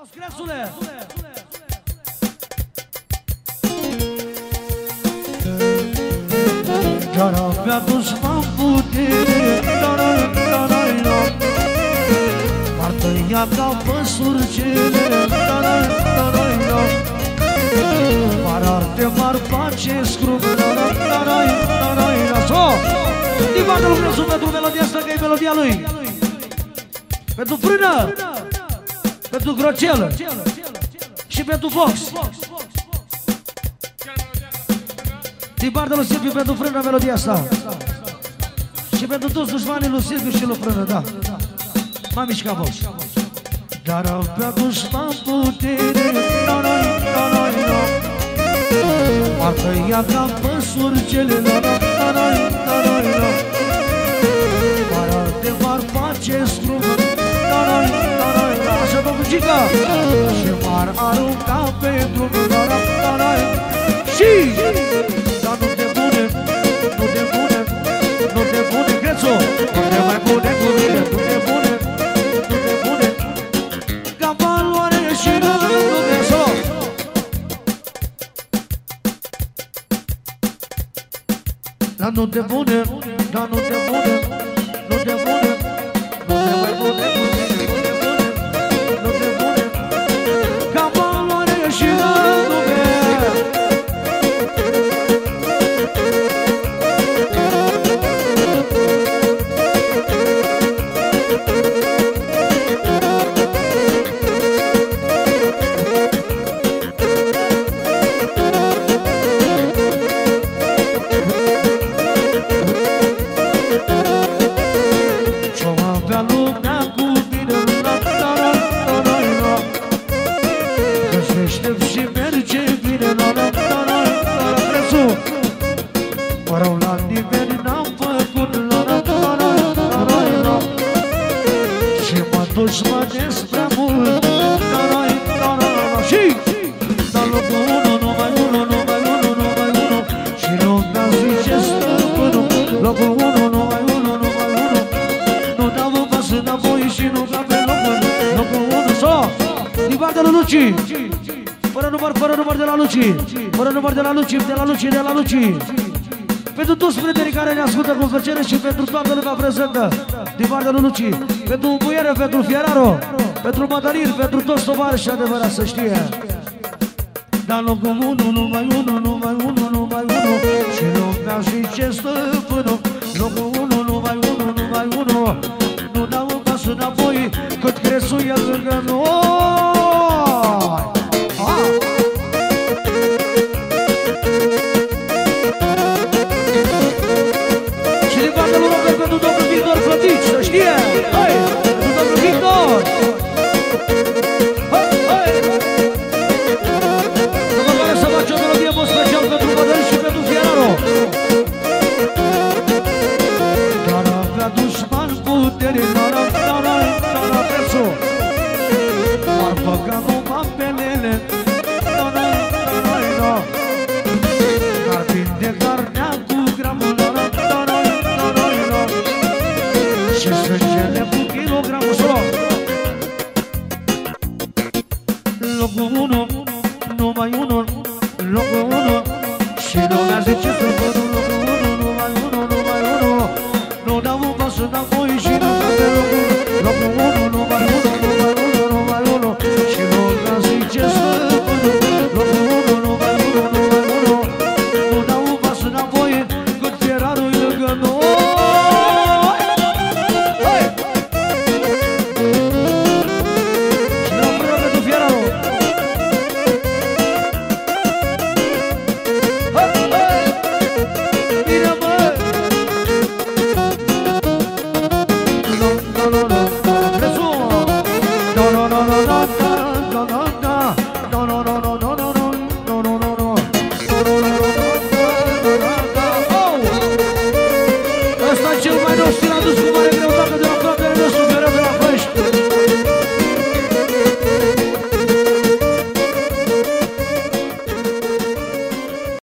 Auzi, crețule! Chiar avea dușman putere Dar, dar, dar, M-ar tăia ca păsurcele Dar, dar, dar, M-ar arde, m-ar face scrum Dar, dar, dar, dar, So! Din partea lui Crăciun pentru melodia asta, că e melodia lui. Pentru frână! Pentru grocelă Și pentru Fox. Din partea lui Silviu pentru frână melodia asta. Și pentru toți dușmanii lui Silviu și lui frână, da. M-am mișcat Fox Dar avea dușman putere. Da, da, da, da, da M-ar tăia ca păsurcele Da, da, da, da, da, da, da Așa, domnul Gica Și m-ar arunca pe drum Da, da, da, da Și Dar nu te pune, nu te pune Nu te pune, Crețu Nu te mai pune cu mine Nu te pune, nu te pune. Ca valoare și nu te so Dar nu te pune, dar nu te pune rău la nimeni n-am făcut la la la la la la la Și mă duci mă despre mult la la la la la Și la locul unu, numai unu, numai unu, numai unu Și lumea zice stăpânul Locul unu, numai unu, numai unu nu dau un pas înapoi și nu ca pe locul Locul unu, so! Din partea lui Luci. Fără număr, fără număr de la Luci. Fără număr de la Luci, de la Luci, de la Luci Pentru toți prietenii care ne ascultă cu plăcere Și pentru toată lumea prezentă Din partea lui Luci Pentru Buiere, pentru Fieraro Pentru Mătălin, pentru toți tovarăși adevărat să știe. Dar locul unu, numai unu, numai unu, numai unu Și lumea zice stăpânul Locul băgăm o papelele No, no, no, no, no Carpin de carnea cu gramul No, no, no, no, no, no Și sângele cu kilogramul So! Locul 1, numai 1 Locul 1 Și lumea zice să văd un locul 1 Numai 1, numai 1 Nu dau un pas înapoi și nu dau pe locul 1